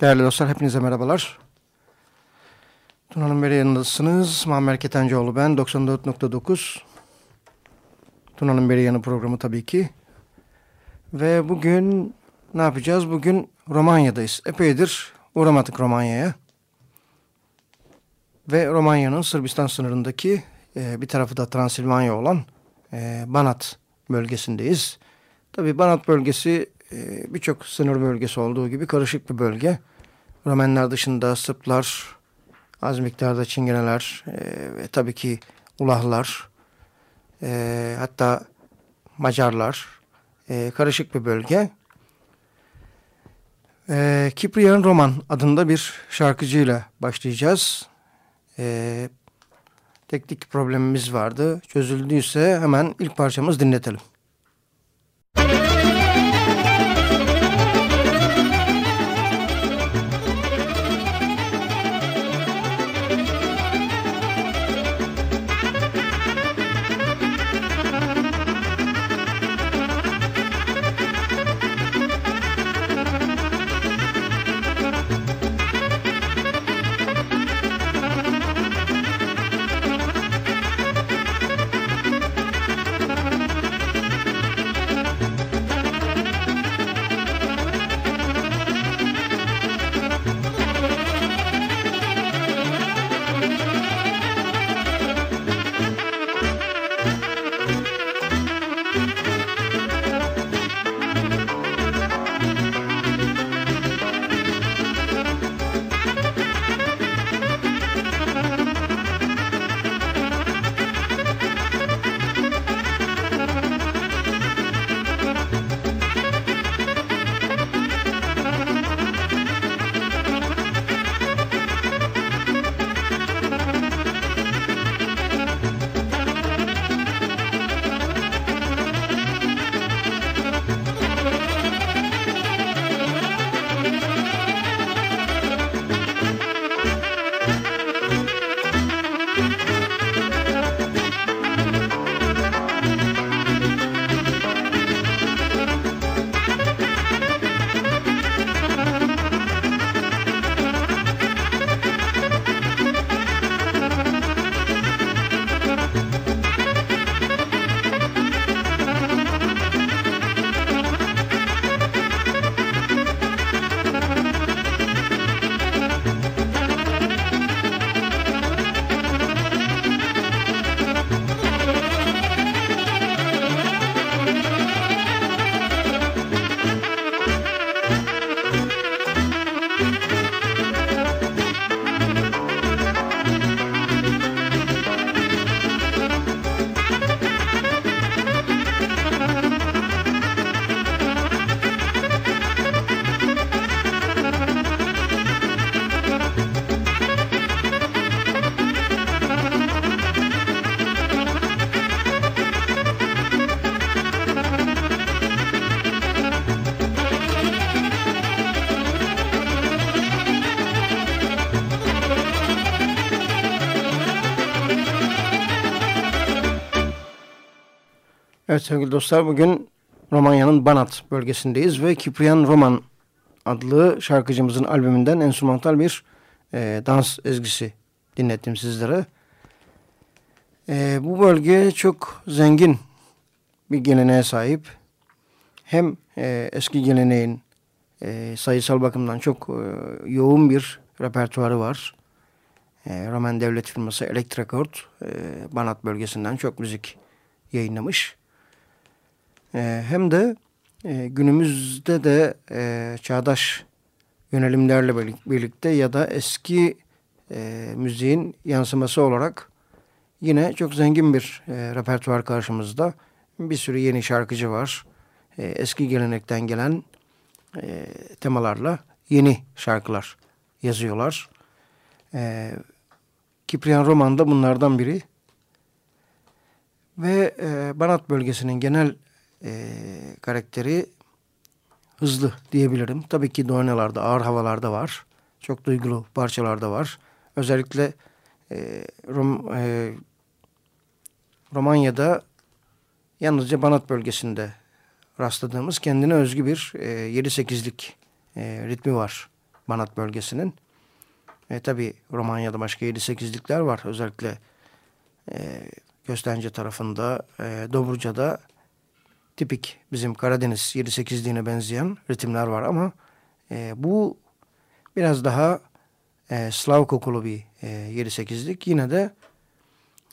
Değerli dostlar hepinize merhabalar. Tuna'nın beri yanındasınız. Muammer Ketencoğlu ben 94.9 Tuna'nın beri yanı programı tabii ki. Ve bugün ne yapacağız? Bugün Romanya'dayız. Epeydir uğramadık Romanya'ya. Ve Romanya'nın Sırbistan sınırındaki e, bir tarafı da Transilvanya olan e, Banat bölgesindeyiz. Tabii Banat bölgesi e, birçok sınır bölgesi olduğu gibi karışık bir bölge. Romenler dışında Sırplar, az miktarda Çingeneler e, ve tabii ki Ulahlar, e, hatta Macarlar, e, karışık bir bölge. E, Kipriyan Roman adında bir şarkıcıyla başlayacağız. Teknik problemimiz vardı. Çözüldüyse hemen ilk parçamız dinletelim. Evet sevgili dostlar bugün Romanya'nın Banat bölgesindeyiz ve Kiprian Roman adlı şarkıcımızın albümünden enstrümantal bir e, dans ezgisi dinlettim sizlere. E, bu bölge çok zengin bir geleneğe sahip. Hem e, eski geleneğin e, sayısal bakımdan çok e, yoğun bir repertuarı var. E, Roman devlet firması Elektrekord e, Banat bölgesinden çok müzik yayınlamış. E, hem de e, günümüzde de e, çağdaş yönelimlerle birlikte ya da eski e, müziğin yansıması olarak yine çok zengin bir repertuar karşımızda. Bir sürü yeni şarkıcı var. Eski gelenekten gelen temalarla yeni şarkılar yazıyorlar. Kiprian Roman da bunlardan biri. Ve Banat bölgesinin genel e, karakteri hızlı diyebilirim. Tabii ki Doğanalarda, ağır havalarda var. Çok duygulu parçalarda var. Özellikle e, Rom, e, Romanya'da yalnızca Banat bölgesinde rastladığımız kendine özgü bir e, 7-8'lik e, ritmi var Banat bölgesinin. E, tabii Romanya'da başka 7-8'likler var. Özellikle e, Köstence tarafında, e, Dobruca'da tipik bizim Karadeniz 7-8'liğine benzeyen ritimler var ama e, bu biraz daha e, Slav kokulu bir e, 7-8'lik. Yine de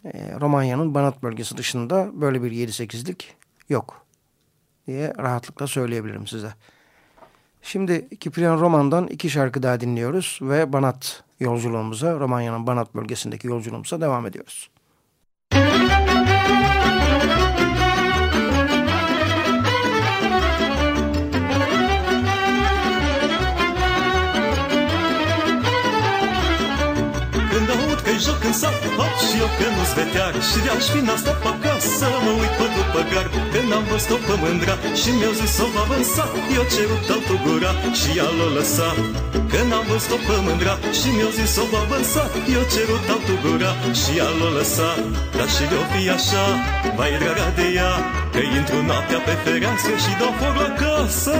e, Romanya'nın Banat bölgesi dışında böyle bir 7-8'lik yok diye rahatlıkla söyleyebilirim size. Şimdi Kiprian Roman'dan iki şarkı daha dinliyoruz ve Banat yolculuğumuza, Romanya'nın Banat bölgesindeki yolculuğumuza devam ediyoruz. În sat, hop și eu că nu-s vetear Și de-aș fi n-asta pe acasă Mă uit pe după gar Când am văzut-o pe mândra. Și mi-au zis-o babă în sat Eu cerut altul gura Și ea l-o lăsa Când am văzut-o pe mândra Și mi-au zis-o babă în sat Eu cerut altul gura Și ea l-o lăsa Dar și de-o fi așa Vai draga de ea Că intru noaptea pe fereastră Și dau foc la casă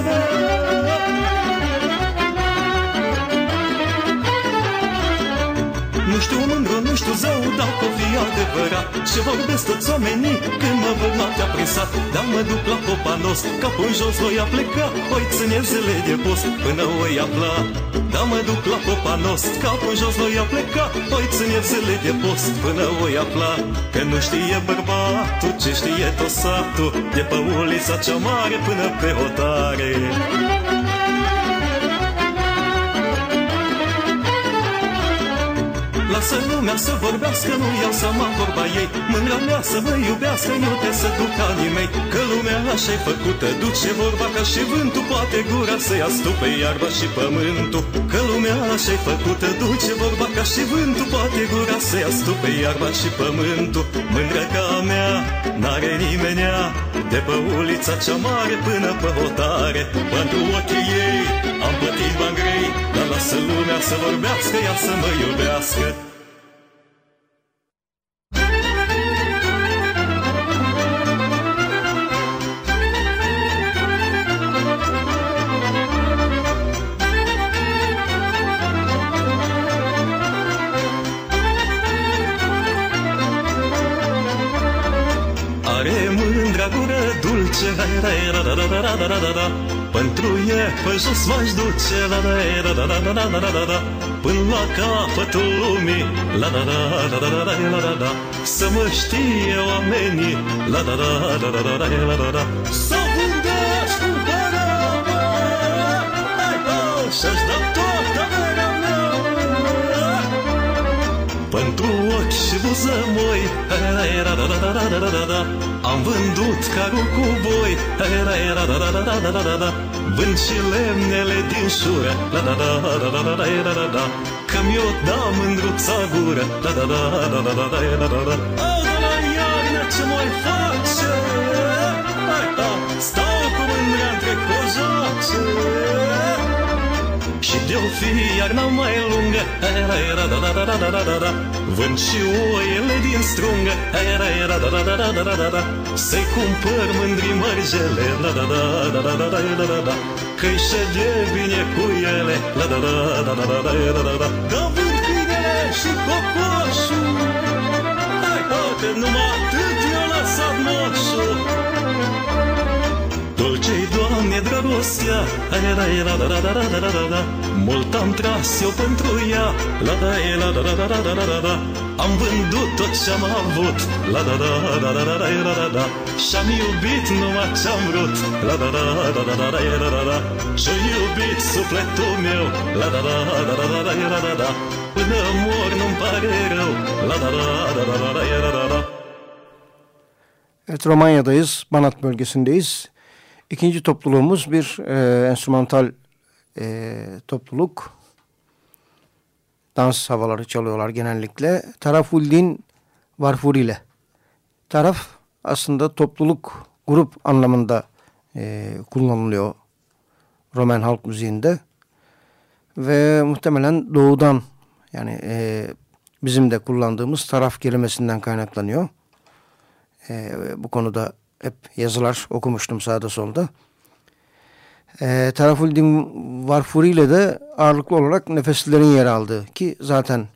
Nu știu mândru, nu știu zău, dacă o fi adevărat. Ce vorbesc toți oamenii când mă văd noaptea prin sat Dar mă duc la popanos, capul jos voi a pleca Oi ține zile de post până oi afla. Dar mă duc la popanos, capul jos voi a pleca Oi ține zile de post până oi afla. Că nu știe bărbatul ce știe tot satul De pe ulița cea mare până pe hotare Lasă lumea să vorbească, nu iau seama vorba ei. Mândra mea să mă iubească, eu te să duc anii mei. Că lumea așa e făcută, duce vorba ca și vântul. Poate gura să ia stupe iarba și pământul. Că lumea așa e făcută, duce vorba ca și vântul. Poate gura să ia stupe iarba și pământul. Mândra ca mea, n-are nimenea De pe ulița cea mare până pe hotare. Pentru ochii ei am plătit bani grei Dar lasă lumea să vorbească, ea să mă iubească duce la la la la la la la la Pentru e pe jos m-aș duce la la la la la la la la la Până la capătul lumii la la la la la la la la la Să mă știe oamenii la la la la la la la la la la Să umblați cu părerea mea Ai să-și toată verea Pentru ochi și buzămoi la la la la la la la la am vândut carul cu boi era, era, da, da, da, da, da, da, da, da. Vând și lemnele din șură da, da, da, da, da, da, da, da, da, da. Că mi-o da mândruța gură da, da, da, da, da, da, da, da, da, da. Oh, da, la iarnă ce mai face Stau cu mândrea între cojace și de-o fi iarna mai lungă Vând și oile din strungă Era, era, da, da, da, da, da, da, da Să-i cumpăr mândri mărgele La, da, da, da, da, da, da, da, da, da Că-i șede bine cu ele La, da, da, da, da, da, da, da, da, da Da vând câinele și cocoșul Hai, poate, numai atât Doamne, dragostea Aia, da, la, da, da, da, da, da, da, da Mult am tras eu pentru ea La, da, la, da, da, da, da, da, da, da, da Am vândut tot ce-am avut La, da, da, da, da, da, da, da, da, da Și-am iubit numai ce-am vrut La, da, da, da, da, da, da, da, da, da Și-o iubit sufletul meu La, da, da, da, da, da, da, da, da, da Până mor nu-mi pare rău La, da, da, da, da, da, da, da, da, da Evet Romanya'dayız, Banat bölgesindeyiz. İkinci topluluğumuz bir e, enstrümantal e, topluluk. Dans havaları çalıyorlar genellikle. Tarafuldin Varfuri ile. Taraf aslında topluluk, grup anlamında e, kullanılıyor Roman halk müziğinde. Ve muhtemelen doğudan yani e, bizim de kullandığımız taraf kelimesinden kaynaklanıyor. E, bu konuda hep yazılar okumuştum sağda solda. E, Tarafuldin Varfuri ile de ağırlıklı olarak nefeslilerin yer aldığı ki zaten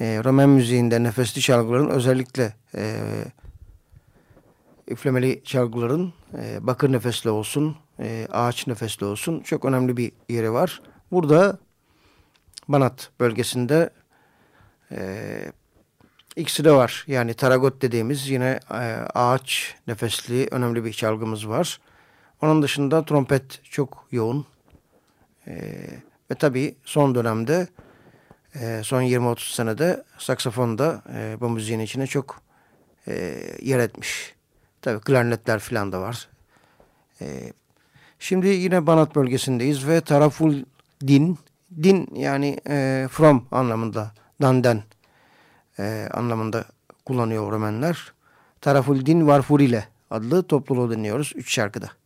e, Roman müziğinde nefesli çalgıların özellikle e, üflemeli çalgıların e, bakır nefesli olsun, e, ağaç nefesli olsun çok önemli bir yeri var. Burada Banat bölgesinde e, ikisi de var. Yani taragot dediğimiz yine e, ağaç nefesli önemli bir çalgımız var. Onun dışında trompet çok yoğun. E, ve tabii son dönemde e, son 20-30 senede saksafon da e, bu müziğin içine çok e, yer etmiş. Tabii klarnetler falan da var. E, şimdi yine Banat bölgesindeyiz ve taraful din, din yani e, from anlamında, danden e, anlamında kullanıyor Romenler. Taraful din varfurile adlı topluluğu dinliyoruz. Üç şarkıda.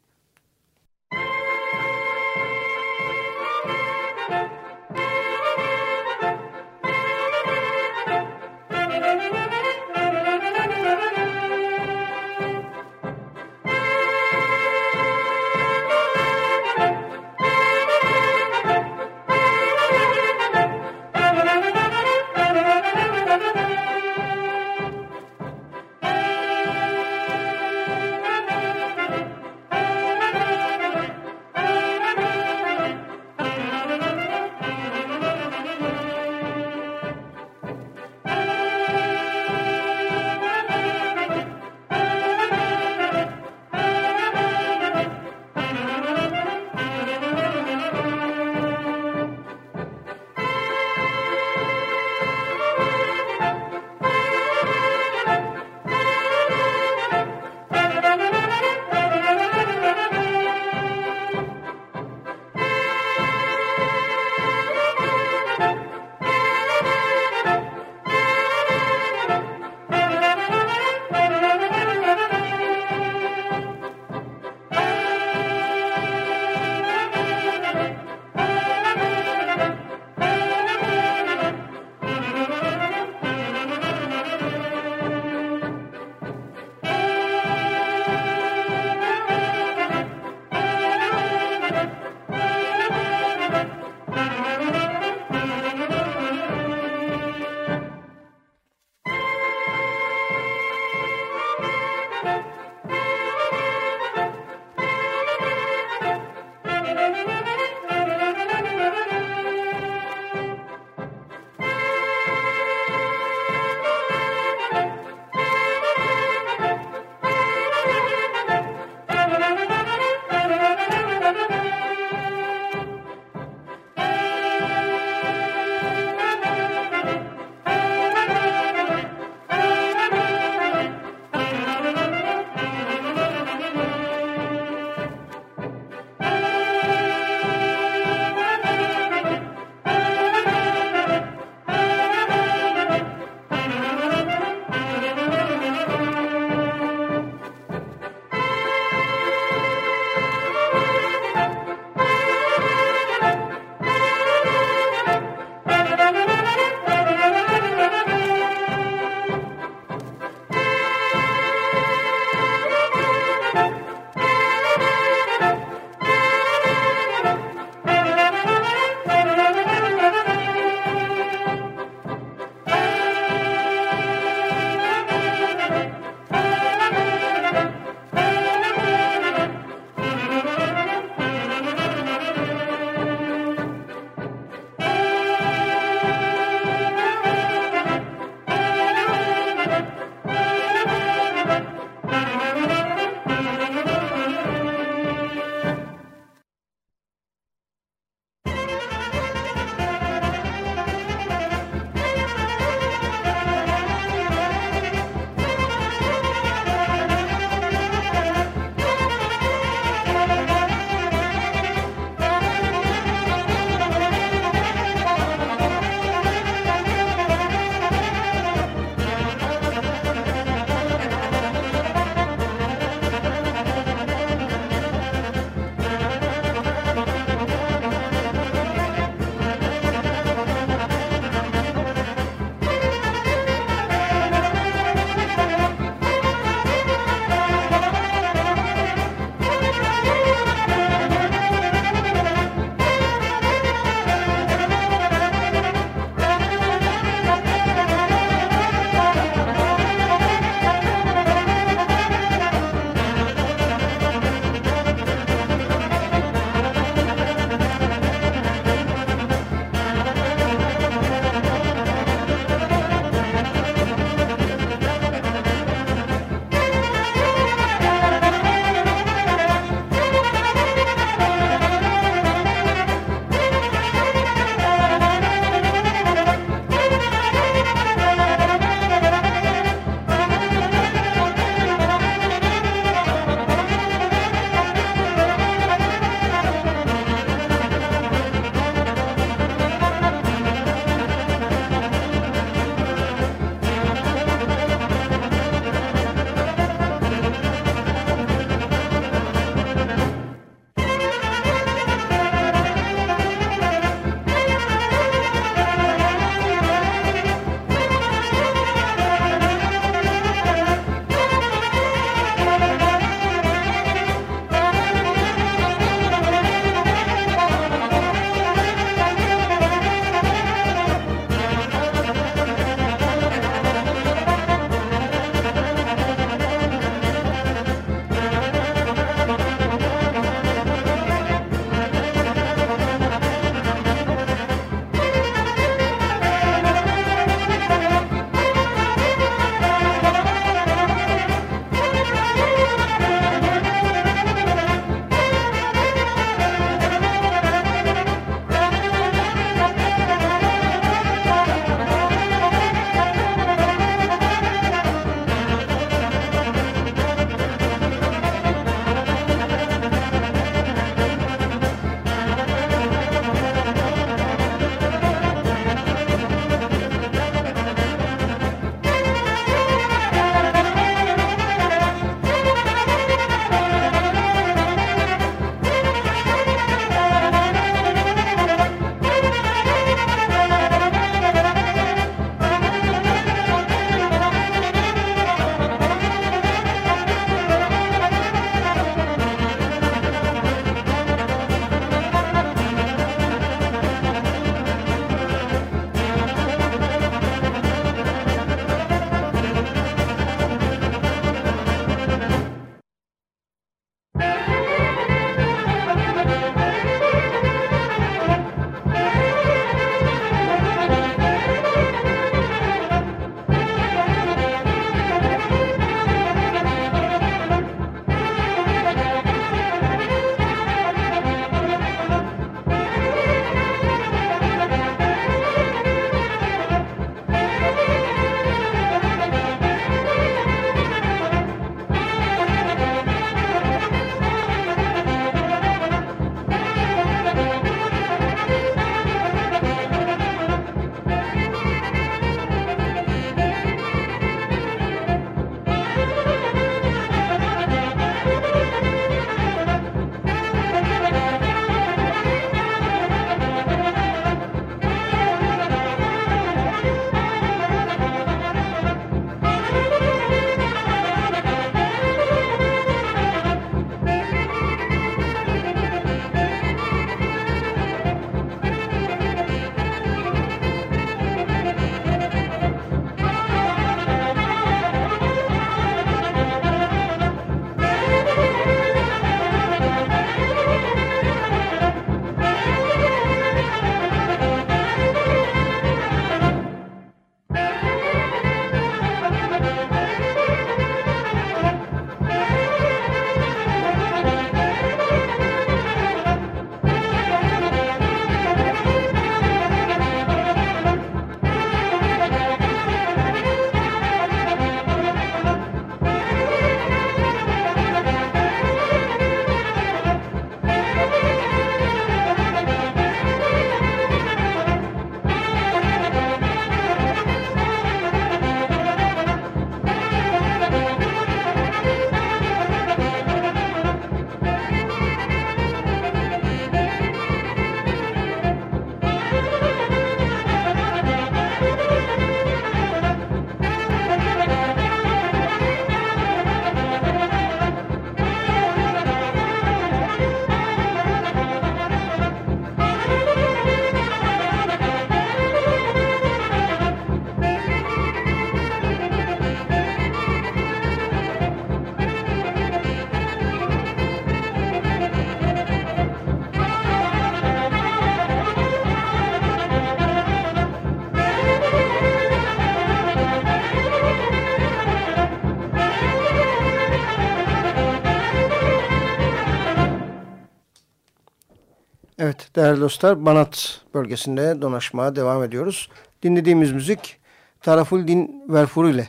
Evet değerli dostlar Banat bölgesinde donaşmaya devam ediyoruz. Dinlediğimiz müzik Taraful Din Verfur ile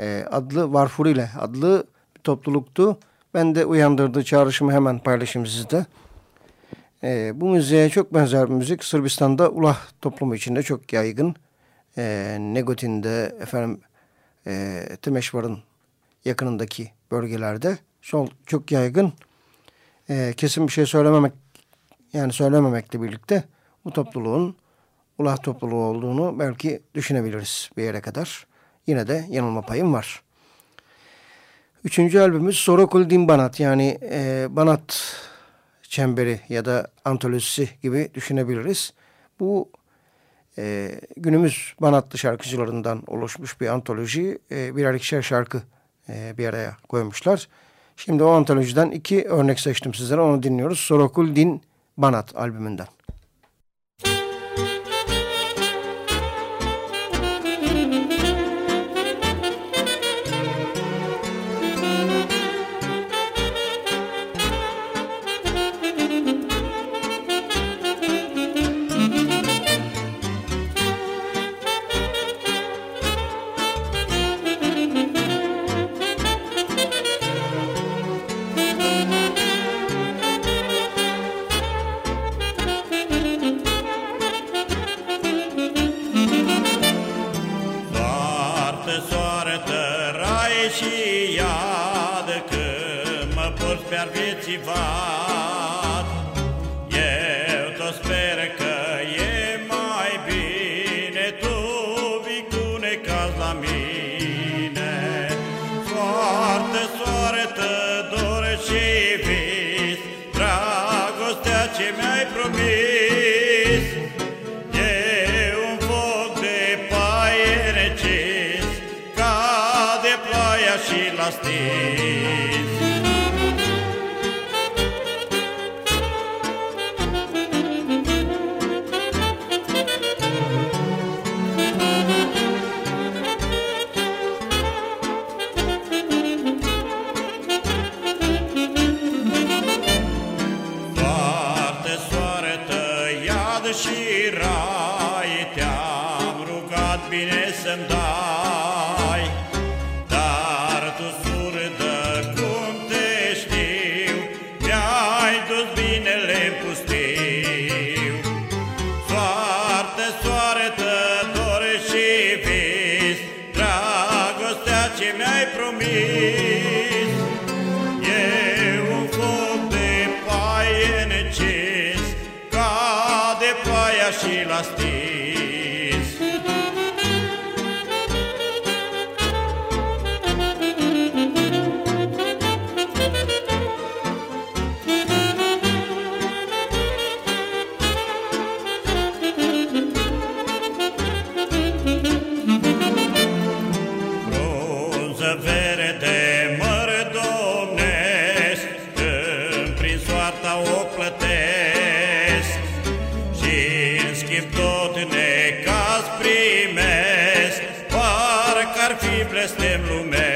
e, adlı Varfur ile adlı bir topluluktu. Ben de uyandırdığı çağrışımı hemen paylaşayım sizde. E, bu müziğe çok benzer bir müzik Sırbistan'da Ulah toplumu içinde çok yaygın. E, Negotin'de efendim e, Temeşvar'ın yakınındaki bölgelerde çok yaygın. E, kesin bir şey söylememek yani söylememekle birlikte bu topluluğun ulah topluluğu olduğunu belki düşünebiliriz bir yere kadar. Yine de yanılma payım var. Üçüncü albümümüz Sorokul Din Banat yani e, Banat çemberi ya da antolojisi gibi düşünebiliriz. Bu e, günümüz Banatlı şarkıcılarından oluşmuş bir antoloji. E, birer ikişer şarkı e, bir araya koymuşlar. Şimdi o antolojiden iki örnek seçtim sizlere onu dinliyoruz. Sorokul Din Banat albümünden. ar fi blestem lumea.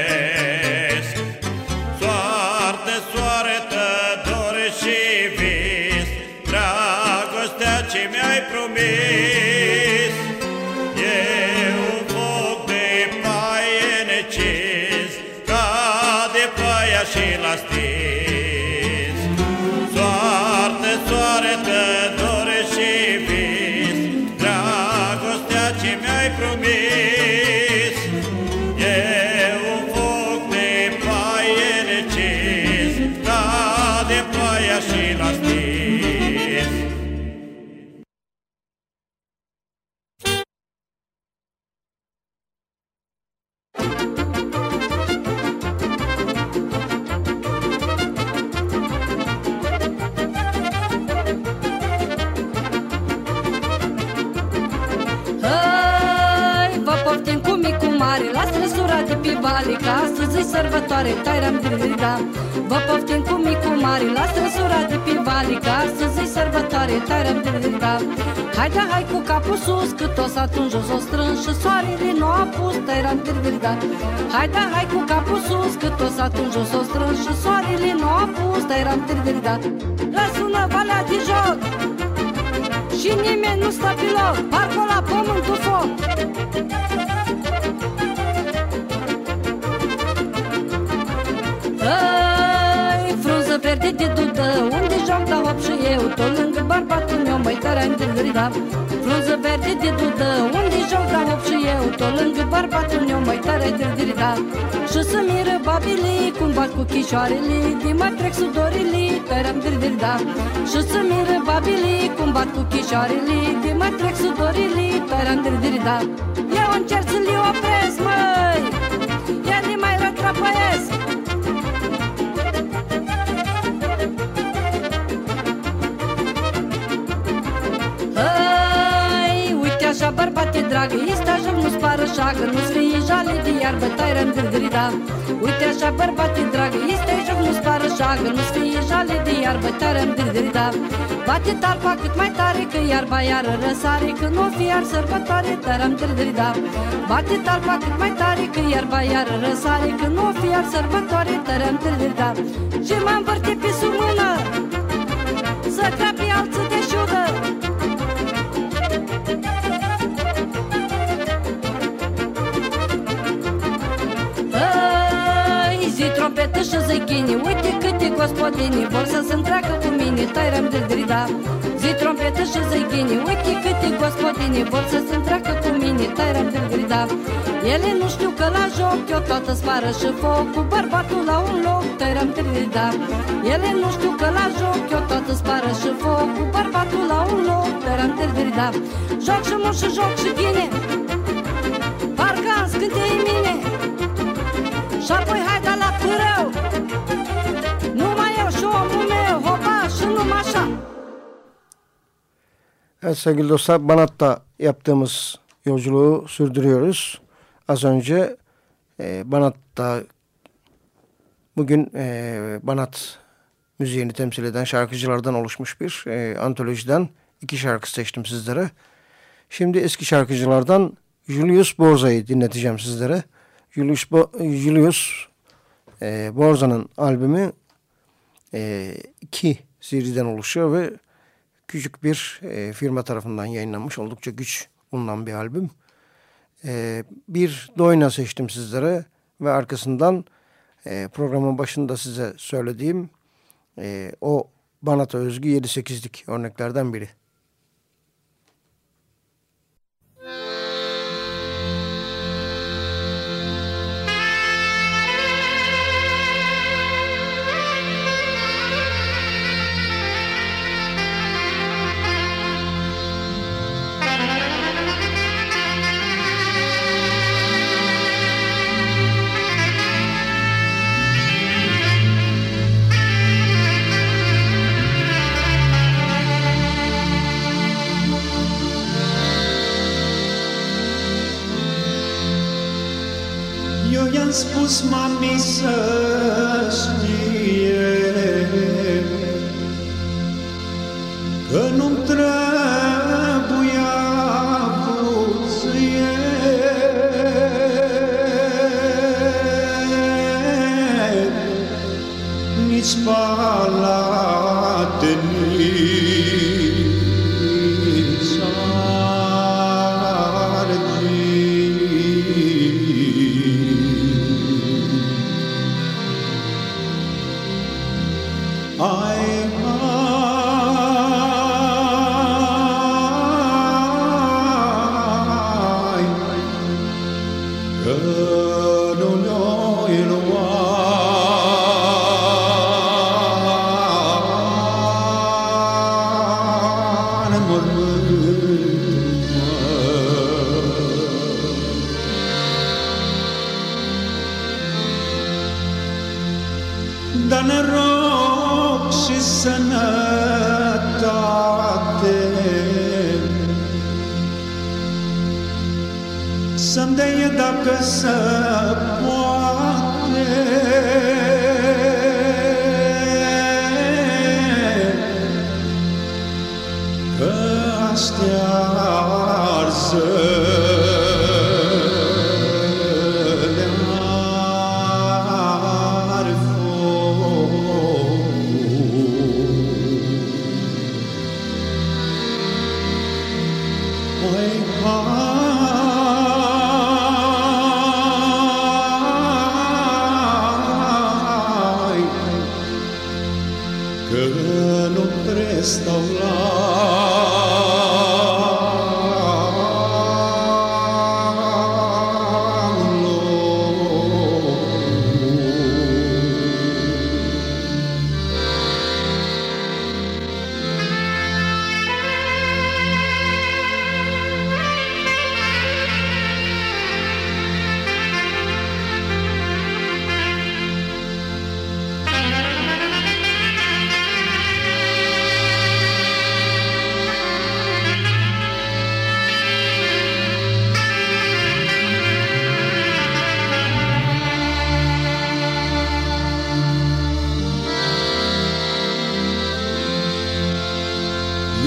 Haide, hai cu capul sus Că toți atunci o s-o strâns Și soarele nu a pus, tairam dirida Haide, hai cu capul sus Că toți atunci o s-o strâns Și soarele nu a pus, tairam dirida La sună valea de joc! Și nimeni nu stă pe loc Parcă la pământul foc tare am da Frunză verde de dudă Unde joc da hop și eu Tot lângă bărbatul meu Măi tare da Și să miră babile Cum bat cu chișoarele De mai trec sudorile Tare am da Și să miră babile Cum bat cu chișoarele De mai trec sudorile Tare am da Eu încerc să-l opresc, măi El mai rătrapăiesc bărbate dragă Este așa nu spară șagă Nu-ți fie jale de iarbă Tairă în gârgârida Uite așa bărbate dragă Este așa nu spară șagă Nu-ți fie jale de iarbă Tairă în gârgârida Bate talpa cât mai tare Că iarba iară răsare Că nu fi iar sărbătoare Tairă în gârgârida Bate talpa cât mai tare Că iarba iară răsare Că nu fi iar sărbătoare Tairă în gârgârida Și m-am vârtit pe sub mână? Să crapi alții de zăghini. Uite câte gospodini vor să se întreacă cu mine. Tairam de drida Zi trompetă și zăghini. Uite câte gospodini vor să se întreacă cu mine. Tairam de drida. Ele nu știu că la joc eu toată spară și foc Cu bărbatul la un loc. Tairam de drida. Ele nu știu că la joc eu toată spară și foc Cu bărbatul la un loc. Tairam de drida. Joc și mult și joc și ghine Parcă am scântei mine. Și apoi haide la pârău Evet sevgili dostlar Banat'ta yaptığımız yolculuğu sürdürüyoruz. Az önce e, Banat'ta bugün e, Banat müziğini temsil eden şarkıcılardan oluşmuş bir e, antolojiden iki şarkı seçtim sizlere. Şimdi eski şarkıcılardan Julius Borza'yı dinleteceğim sizlere. Julius, Bo Julius e, Borza'nın albümü e, iki seriden oluşuyor ve küçük bir e, firma tarafından yayınlanmış oldukça güç bulunan bir albüm. E, bir Doyna seçtim sizlere ve arkasından e, programın başında size söylediğim e, o Banat'a özgü 7-8'lik örneklerden biri. Spus mami să știe Că nu-mi Good. sun.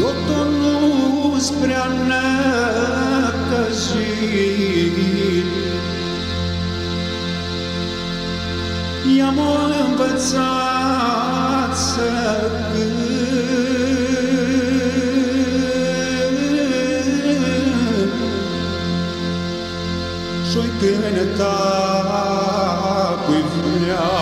Totul nu-s prea necăjit. I-am învățat să cânt Și-o cânta cui vrea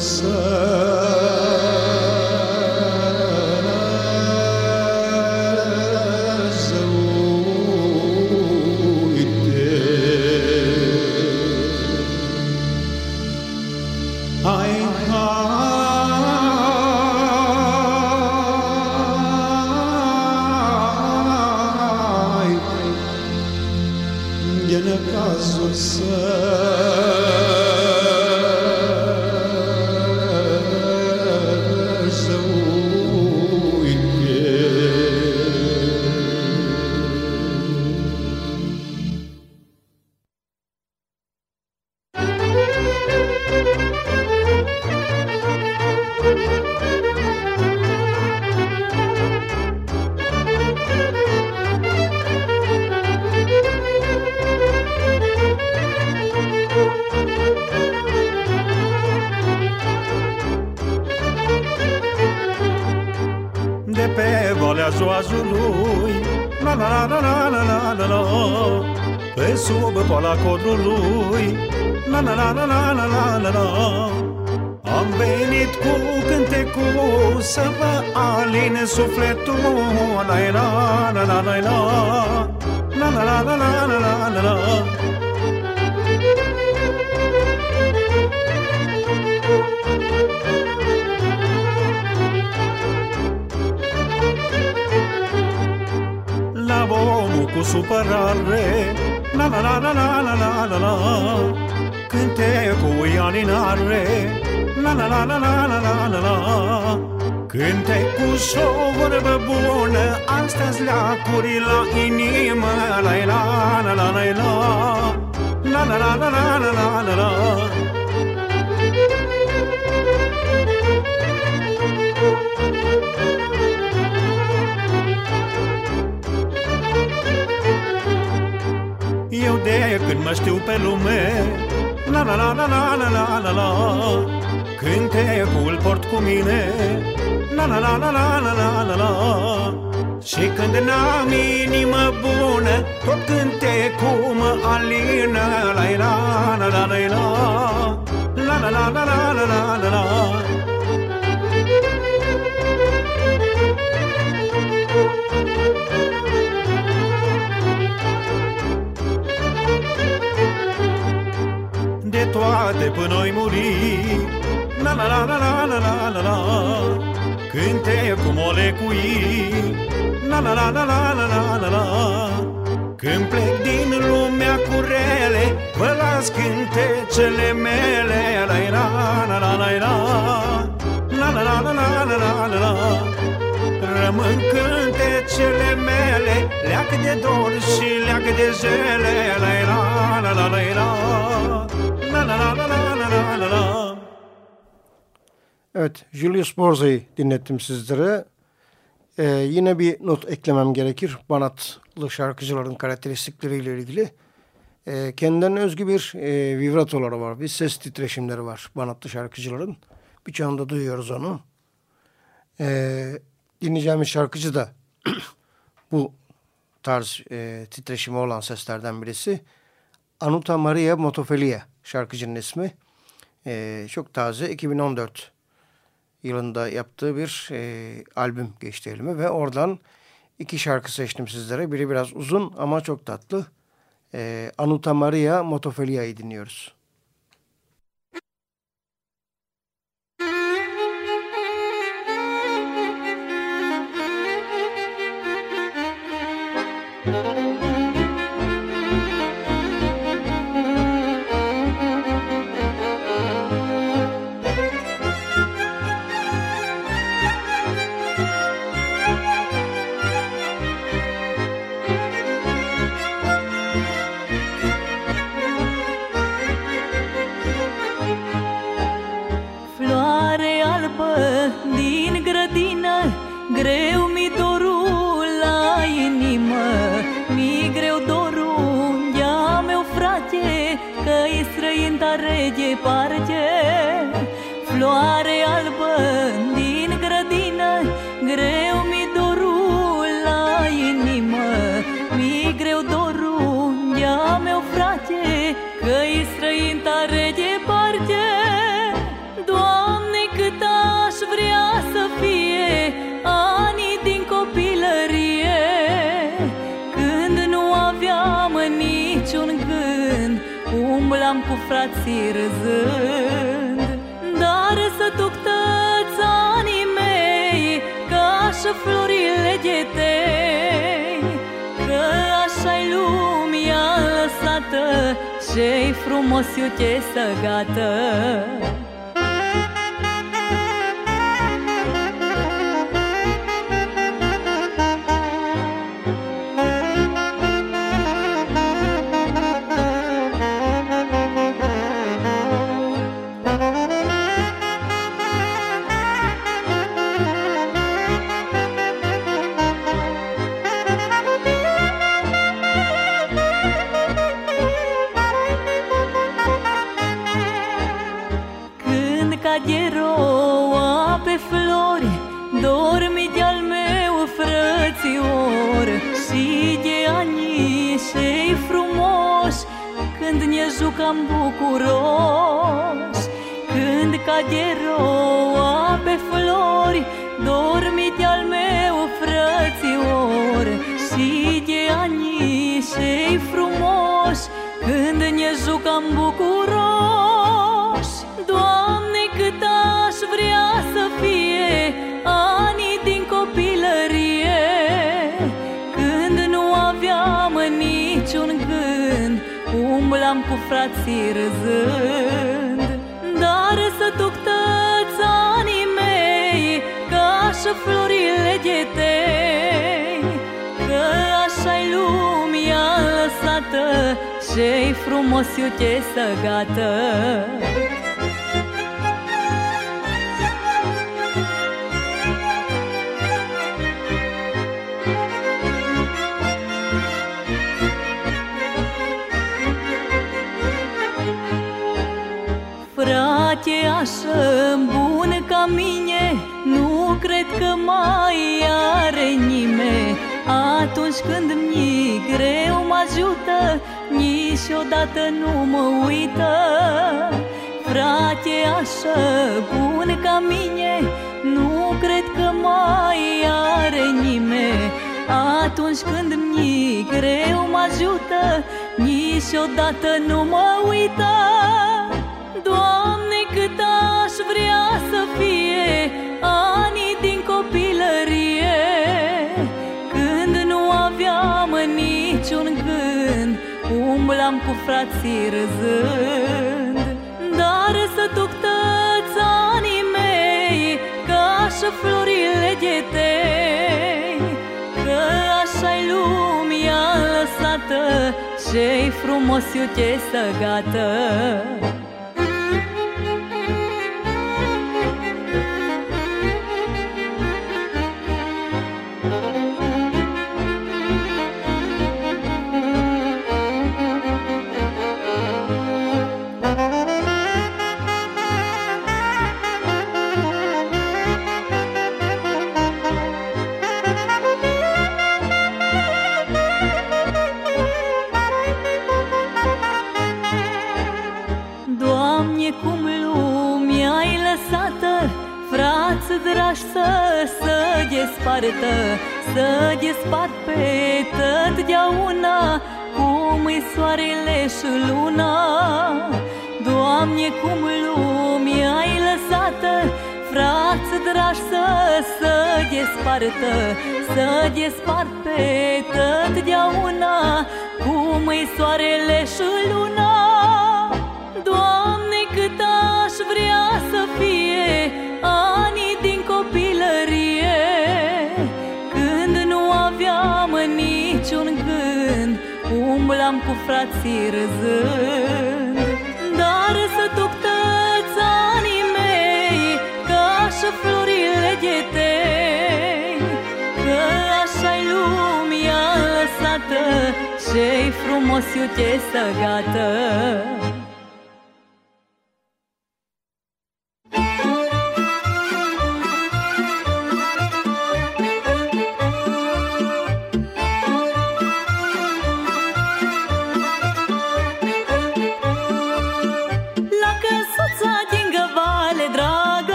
sen pe Valea Joazului La la la la la la la la Pe sub poala codrului La la la la la la la la la Am venit cu cântecul Să vă aline sufletul La la la la la la La la la la la la la la La cu supărare La la la la la la la la la Cânte cu ianinare La la la la la la la la la Cânte cu o vorbă bună Astăzi leacuri la inimă La la la la la la La la la la la la la la de când mă știu pe lume La la la la la la la la la Cântecul port cu mine La la la la la la la la la Și când n-am inimă bună Tot cântecul mă alină La la la la la la La la la la la la la la la frate, până noi muri Na na na na na na na na na Cânte cu molecui Na na na na na na na na na Când plec din lumea cu rele Vă las cântecele mele La na na na na na Na na na na na na na na na Rămân cântecele mele Leacă de dor și leacă de zele, La na na na na na Evet, Julius Borza'yı dinlettim sizlere. Ee, yine bir not eklemem gerekir. Banatlı şarkıcıların karakteristikleriyle ilgili. Ee, kendilerine özgü bir e, vibratoları var. Bir ses titreşimleri var banatlı şarkıcıların. Birçoğunda duyuyoruz onu. Ee, dinleyeceğimiz şarkıcı da bu tarz e, titreşimi olan seslerden birisi. Anuta Maria Motofelia şarkıcının ismi. Ee, çok taze 2014 yılında yaptığı bir e, albüm geçti elime ve oradan iki şarkı seçtim sizlere. Biri biraz uzun ama çok tatlı. E, Anuta Maria Motofelia'yı dinliyoruz. Thank departe ce-i frumos iute să gată. Frații râzând Dar să duc tăți anii mei Ca și florile ghetei. Că așa-i lumea lăsată Ce-i frumos eu ce bun ca mine Nu cred că mai are nimeni. Atunci când mi greu mă ajută Niciodată nu mă uită. Frate așa bun ca mine Nu cred că mai are nimeni. Atunci când mi greu mă ajută Niciodată nu mă uită Umblam cu frații râzând Dar să duc tăți anii mei Ca și florile ghetei. Că așa-i lumea lăsată Ce-i frumos eu ce să gata Să despart pe tătdeauna Cum e soarele și luna. Doamne, cât aș vrea să fie anii din copilărie Când nu aveam niciun gând Umblam cu frații râzând frumos iute să gata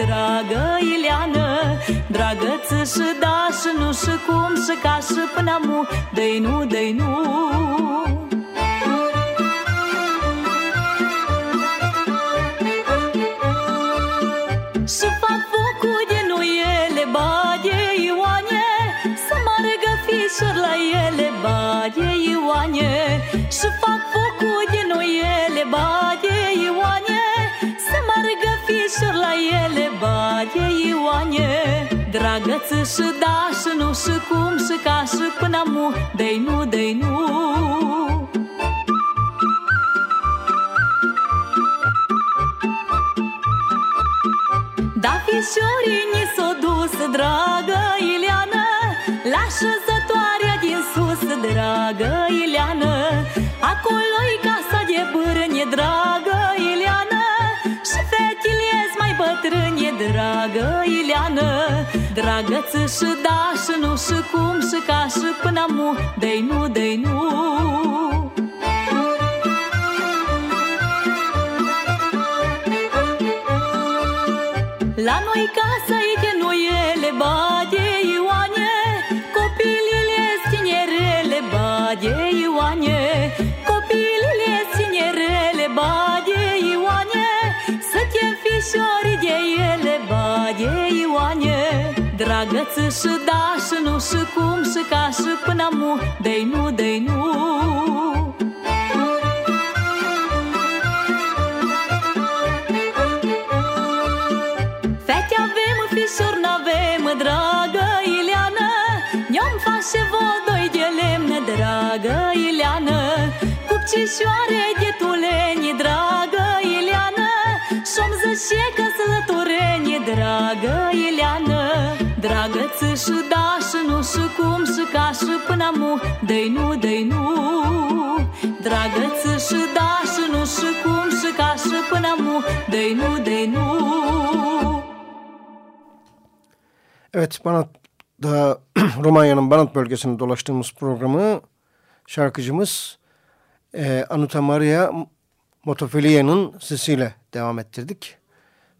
dragă Ileană Dragăță și da și nu și cum și ca și până mu Dă-i nu, dă-i nu Dragăță și da și nu și cum și ca și până mu Dă-i nu, dă-i nu. Da fișorii ni s-o dus, dragă Ileană La șezătoarea din sus, dragă Ileană. Acolo-i casa de bârnie, dragă Ileană Și fetile mai bătrânie, dragă Ileană. Dragăță și da și nu și cum și ca și până mu Dă-i nu, dă-i nu. La noi casa e de noiele, bade Dragăță și da și nu și cum și ca și până mu Dă-i nu, dă-i nu. Fete avem, fișori n-avem, dragă Ileană. Ne-am face vodoi de lemn, dragă Ileană. Cupcișoare de tuleni, dragă Ileană. Și-om zășe că slătureni, dragă Ileană Dragăță și da și nu și cum și ca și până mu Dă-i nu, dă-i nu Dragăță și da și nu și cum și ca și până mu Dă-i nu, dă-i nu Evet, Banat'da Romanya'nın Banat bölgesinde dolaştığımız programı şarkıcımız e, Anuta Maria Motofilia'nın sesiyle devam ettirdik.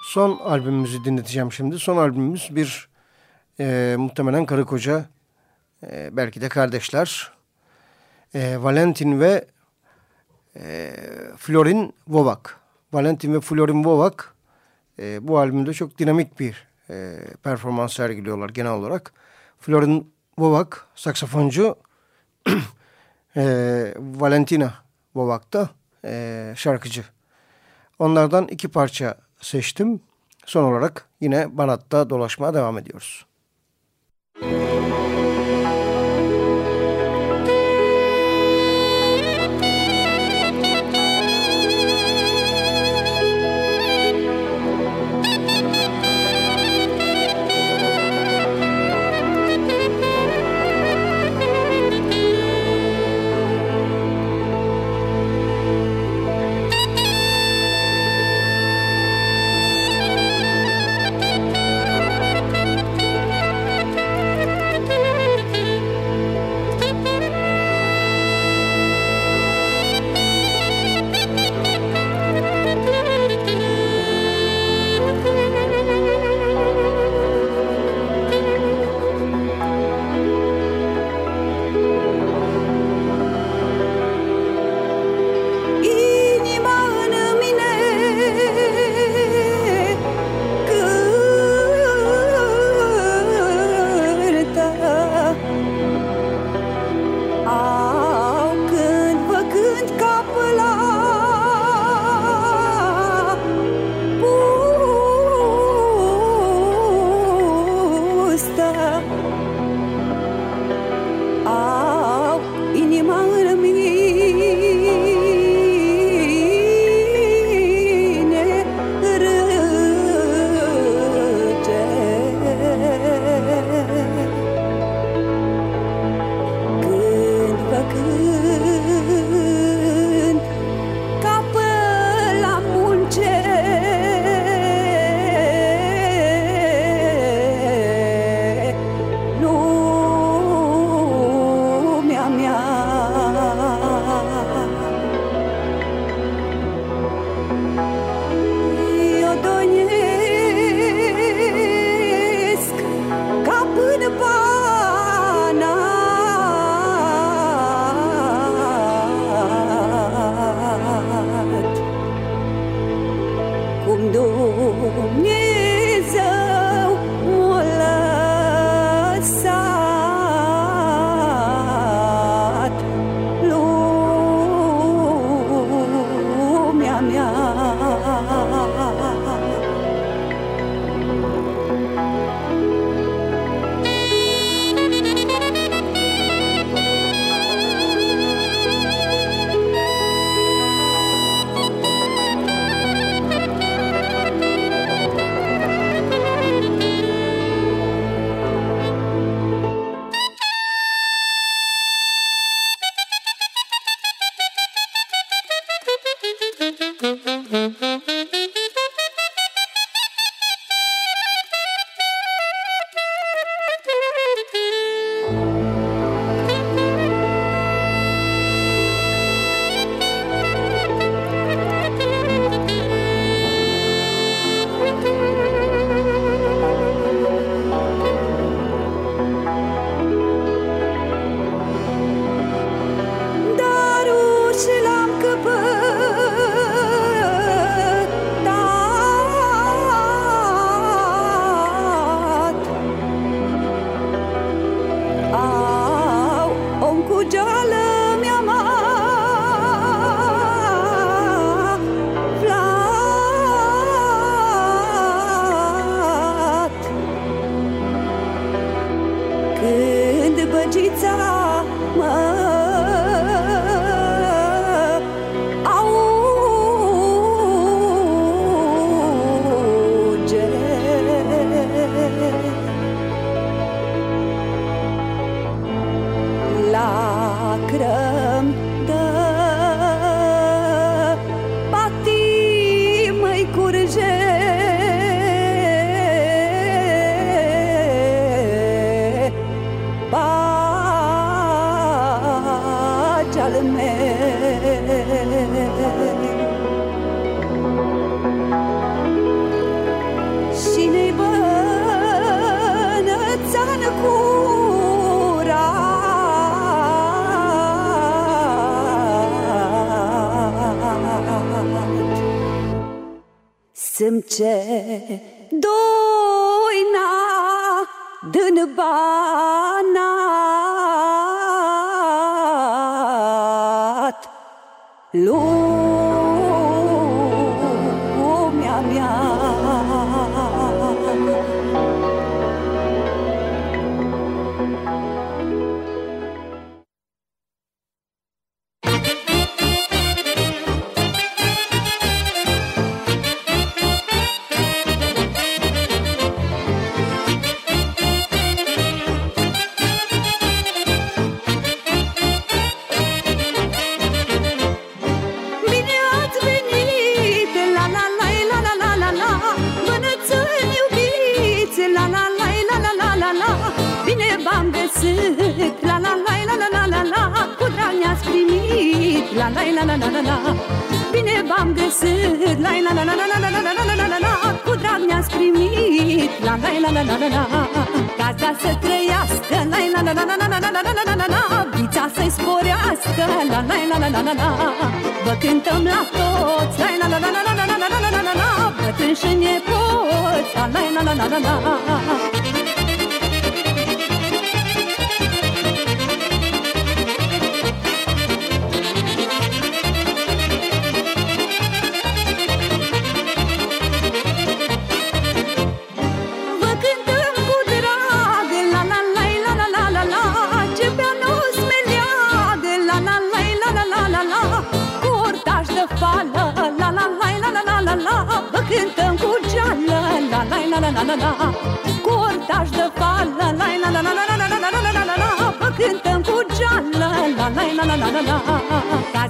Son albümümüzü dinleteceğim şimdi. Son albümümüz bir e, muhtemelen karı koca, e, belki de kardeşler. E, Valentin ve e, Florin Vovak. Valentin ve Florin Vovak e, bu albümde çok dinamik bir e, performans sergiliyorlar genel olarak. Florin Vovak saksafoncu, e, Valentina Vovak da e, şarkıcı. Onlardan iki parça seçtim. Son olarak yine Banat'ta dolaşmaya devam ediyoruz.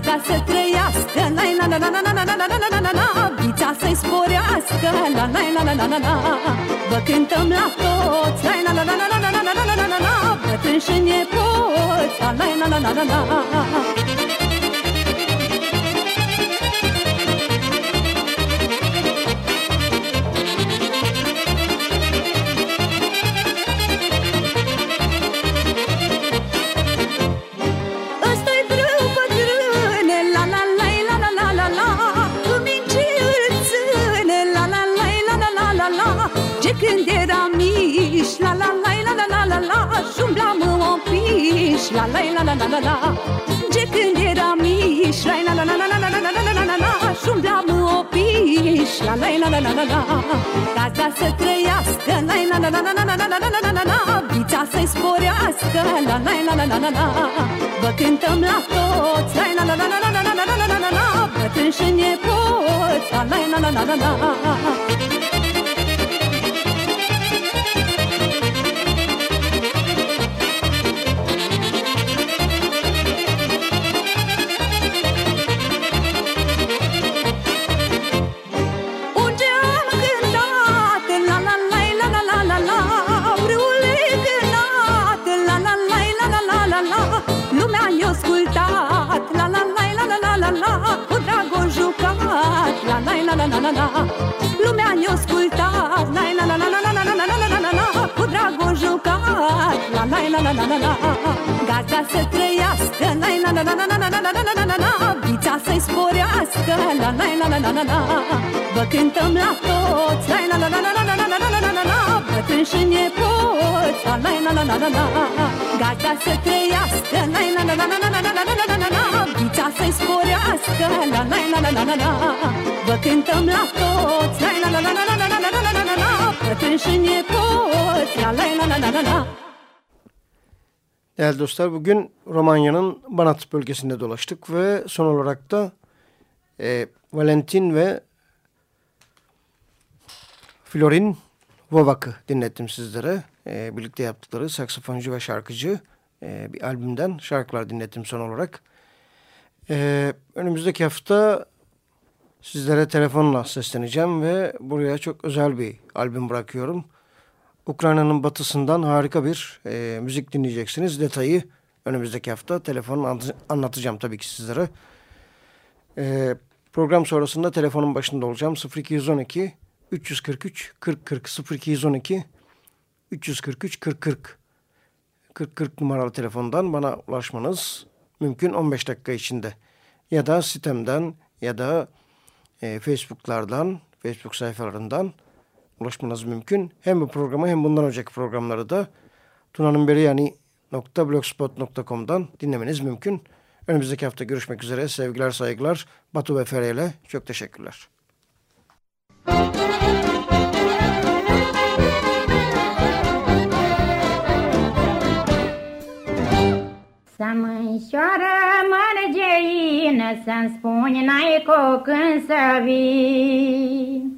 Vița să trăiască la la la la la la la la la la la la la Vița să-i sporească la la la la la la la Vă cântăm la toți la la la la la la la la la la la la Bătrâni și nepoți la la la la la la la miș, la la la la la la la De când eram miș, la la la la la la la la la la la la la Și umblam opiș, la la la la la la la Casa să trăiască, la la la la la la la la la la la la la Vița să-i sporească, la la la la la la la Vă cântăm la toți, la la la la la la la la la la la la la Bătrân și nepoți, la la la la la la la na na Lumea ne-o La la la la la la la Gata să trăiască La la la la la la la la la la la la Vița să-i sporească La la la la la la la Vă cântăm la toți La la la la la la la la la la la la Bătrân și nepoți La la la la la la la Gata să trăiască La la la la la la la la la la la la Vița să-i sporească La la la la la la la Vă cântăm la toți La la la la la la la la la la la la Bătrân și nepoți La la la la la la la Değerli dostlar bugün Romanya'nın Banat bölgesinde dolaştık ve son olarak da e, Valentin ve Florin Vovak'ı dinlettim sizlere. E, birlikte yaptıkları saksafoncu ve şarkıcı e, bir albümden şarkılar dinlettim son olarak. E, önümüzdeki hafta sizlere telefonla sesleneceğim ve buraya çok özel bir albüm bırakıyorum. Ukrayna'nın batısından harika bir e, müzik dinleyeceksiniz. Detayı önümüzdeki hafta telefonla anlatacağım tabii ki sizlere. E, program sonrasında telefonun başında olacağım. 0212 343 40 40 0212 343 40 40 40 40 numaralı telefondan bana ulaşmanız mümkün 15 dakika içinde. Ya da sitemden ya da e, Facebook'lardan, Facebook sayfalarından ulaşmanız mümkün. Hem bu programı hem bundan önceki programları da tunanınberiyani.blogspot.com'dan dinlemeniz mümkün. Önümüzdeki hafta görüşmek üzere. Sevgiler, saygılar. Batu ve Fere'yle çok teşekkürler. Să mânșoară mărgeină, Să-mi spuni n-ai cu când să vii.